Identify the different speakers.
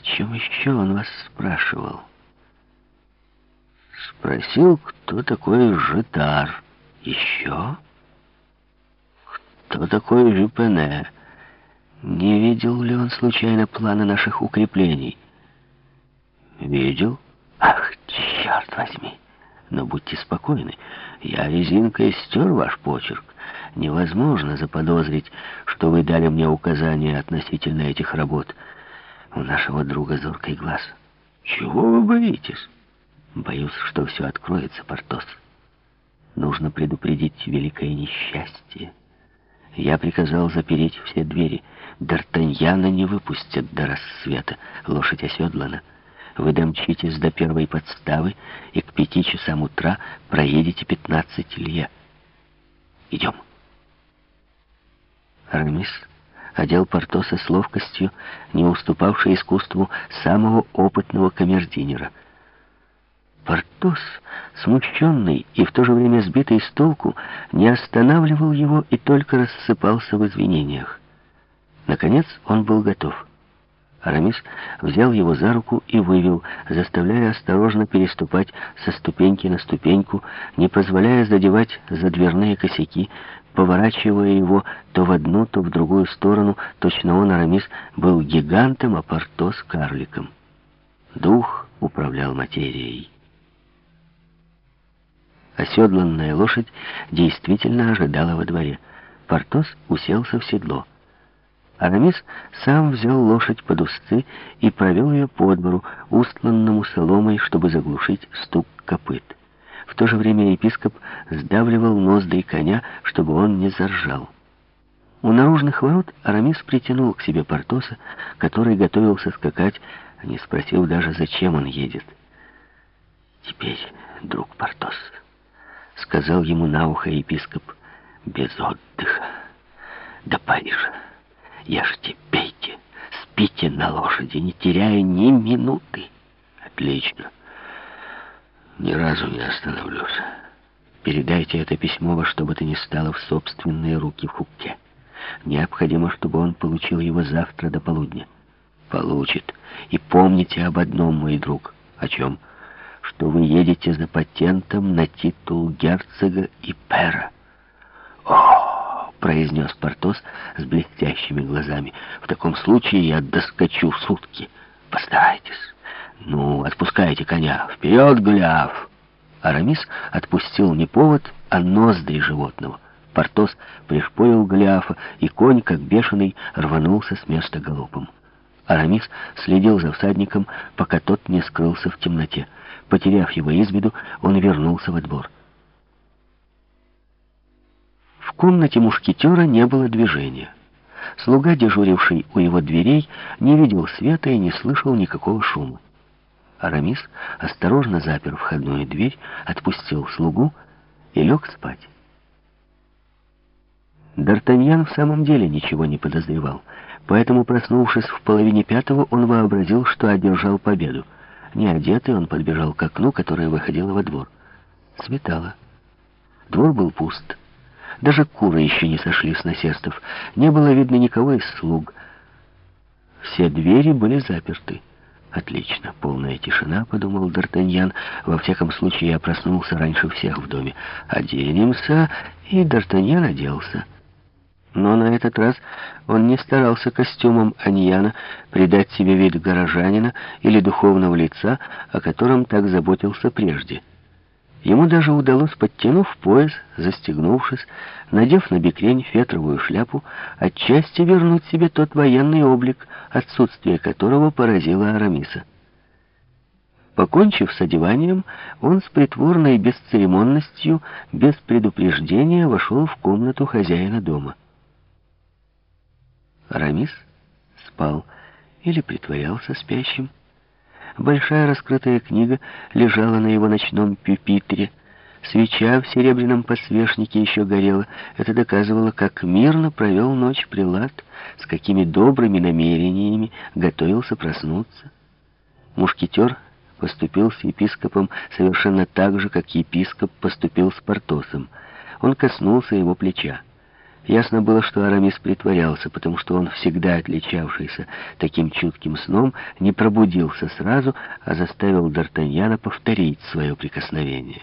Speaker 1: О чем еще он вас спрашивал? Спросил, кто такой Житар. Еще? Кто такой Жюпене? Не видел ли он случайно планы наших укреплений? Видел. Ах, черт возьми! Но будьте спокойны, я резинкой стер ваш почерк. Невозможно заподозрить, что вы дали мне указания относительно этих работ. У нашего друга зоркий глаз. Чего вы боитесь? Боюсь, что все откроется, Портос. Нужно предупредить великое несчастье. Я приказал запереть все двери. Д'Артаньяна не выпустят до рассвета. Лошадь оседлана. Вы домчитесь до первой подставы и к пяти часам утра проедете пятнадцать лье. Идем. Арамис одел Портоса с ловкостью, не уступавшей искусству самого опытного камердинера. Портос, смущенный и в то же время сбитый с толку, не останавливал его и только рассыпался в извинениях. Наконец он был готов. Арамис взял его за руку и вывел, заставляя осторожно переступать со ступеньки на ступеньку, не позволяя задевать за дверные косяки, поворачивая его то в одну, то в другую сторону, точно он, Арамис, был гигантом, а Портос — карликом. Дух управлял материей. Оседланная лошадь действительно ожидала во дворе. Портос уселся в седло. Арамис сам взял лошадь под узцы и провел ее по двору, устланному соломой, чтобы заглушить стук копыт. В то же время епископ сдавливал ноздри коня, чтобы он не заржал. У наружных ворот Арамис притянул к себе Портоса, который готовился скакать, не спросив даже, зачем он едет. «Теперь, друг Портос», — сказал ему на ухо епископ, — «без отдыха до Парижа». Ешьте, пейте, спите на лошади, не теряя ни минуты. Отлично. Ни разу не остановлюсь. Передайте это письмо во что бы то ни стало в собственные руки Фуке. Необходимо, чтобы он получил его завтра до полудня. Получит. И помните об одном, мой друг. О чем? Что вы едете за патентом на титул герцога и пера. О! произнес Портос с блестящими глазами. «В таком случае я доскочу в сутки. Постарайтесь. Ну, отпускайте коня. Вперед, Голиаф!» Арамис отпустил не повод, а ноздри животного. Портос пришпорил Голиафа, и конь, как бешеный, рванулся с места галопом. Арамис следил за всадником, пока тот не скрылся в темноте. Потеряв его из виду, он вернулся во двор. В комнате мушкетера не было движения. Слуга, дежуривший у его дверей, не видел света и не слышал никакого шума. Арамис осторожно запер входную дверь, отпустил слугу и лег спать. Д'Артаньян в самом деле ничего не подозревал, поэтому, проснувшись в половине пятого, он вообразил, что одержал победу. Не одетый, он подбежал к окну, которое выходило во двор. Светало. Двор был пуст. Даже куры еще не сошли с насестов. Не было видно никого из слуг. Все двери были заперты. «Отлично, полная тишина», — подумал Д'Артаньян. «Во всяком случае, я проснулся раньше всех в доме. Оденемся». И Д'Артаньян оделся. Но на этот раз он не старался костюмом Аньяна придать себе вид горожанина или духовного лица, о котором так заботился прежде. Ему даже удалось, подтянув пояс, застегнувшись, надев на бекрень фетровую шляпу, отчасти вернуть себе тот военный облик, отсутствие которого поразило Арамиса. Покончив с одеванием, он с притворной бесцеремонностью, без предупреждения вошел в комнату хозяина дома. Арамис спал или притворялся спящим. Большая раскрытая книга лежала на его ночном пюпитре. Свеча в серебряном подсвечнике еще горела. Это доказывало, как мирно провел ночь прилад, с какими добрыми намерениями готовился проснуться. Мушкетер поступил с епископом совершенно так же, как епископ поступил с Портосом. Он коснулся его плеча. Ясно было, что Арамис притворялся, потому что он, всегда отличавшийся таким чутким сном, не пробудился сразу, а заставил Д'Артаньяна повторить свое прикосновение.